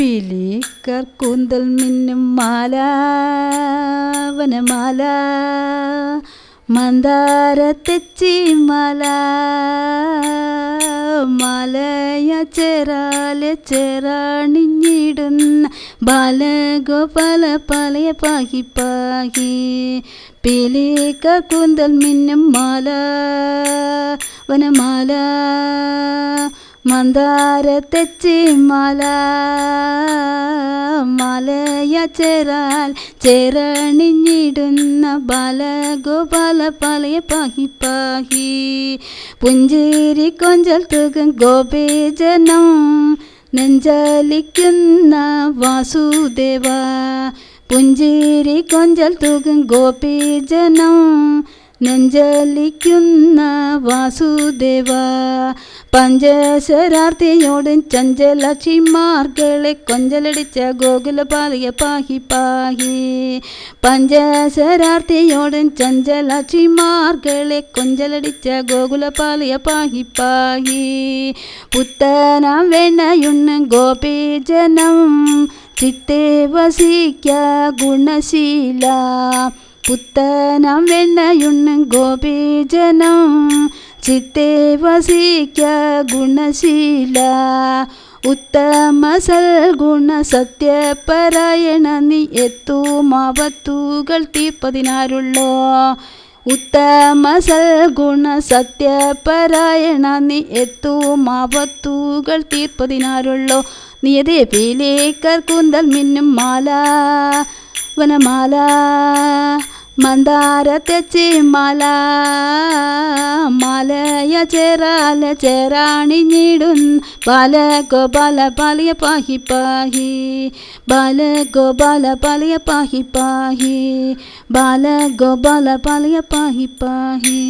പിലിക്കർ കൂന്തൽ മിന്നും മാല വനമാല മന്ദാരത്തെച്ചി മാല മാലയ ചേരാല ചേരാണിഞ്ഞിടുന്ന ബാലഗോപാല പാലയ പാഹി പാഹി പിലി കൂന്തൽ മിന്നും മാല വനമാല മന്ദാര തെച്ചി മാല മലയ ചേരാൽ ചേരണിഞ്ഞിടുന്ന ബാലഗോപാല പാലയ പാഹി പാഹി. പുഞ്ചേരി കൊഞ്ചൽ തുകം ഗോപീജനം നെഞ്ചലിക്കുന്ന വാസുദേവ. പുഞ്ചേരി കൊഞ്ചൽ തുകം ഗോപീജനം നെഞ്ചലിക്കുന്ന വാസുദേവ. പഞ്ചശരാർത്ഥിയോടും ചഞ്ചലക്ഷിമാർകളെ കൊഞ്ചലടിച്ച ഗോകുലപാലയ പാഹി പാഹി പഞ്ചശരാർത്ഥിയോടും ചഞ്ചലക്ഷിമാർകളെ കൊഞ്ചലടിച്ച ഗോകുലപാലയ പാഹി പാഹി പുത്തനാം വെണ്ണയുണ്ണ ഗോപീജനം ചിത്തേ വസിക്ക ഗുണശീല പുത്തനാം വെണ്ണയുണ്ണ ഗോപീജനം ചിത്തേ വസിക്ക ഗുണശീല. ഉത്തമ സൽഗുണ സത്യപരായണ നീ എത്തുമാവത്തുകൾ തീപ്പതിനാരുള്ളോ. ഉത്തമ സൽഗുണ സത്യപരായണ നീ എത്തുമാവത്തുകൾ തീർപ്പതിനാരുള്ളോ നീയതേ പീലേക്കർ കൂന്തൽ മിന്നും മാല വനമാല. മന്ദാര തെച്ചി മാല മാലയ ചേരാല ചേരാണിഞ്ഞിടും ബാലഗോപാല പാലിയ പാഹി പാഹി ബാലഗോപാല പാലിയ പാഹി പാഹി ബാലഗോപാല പാലിയ പാഹി പാഹി.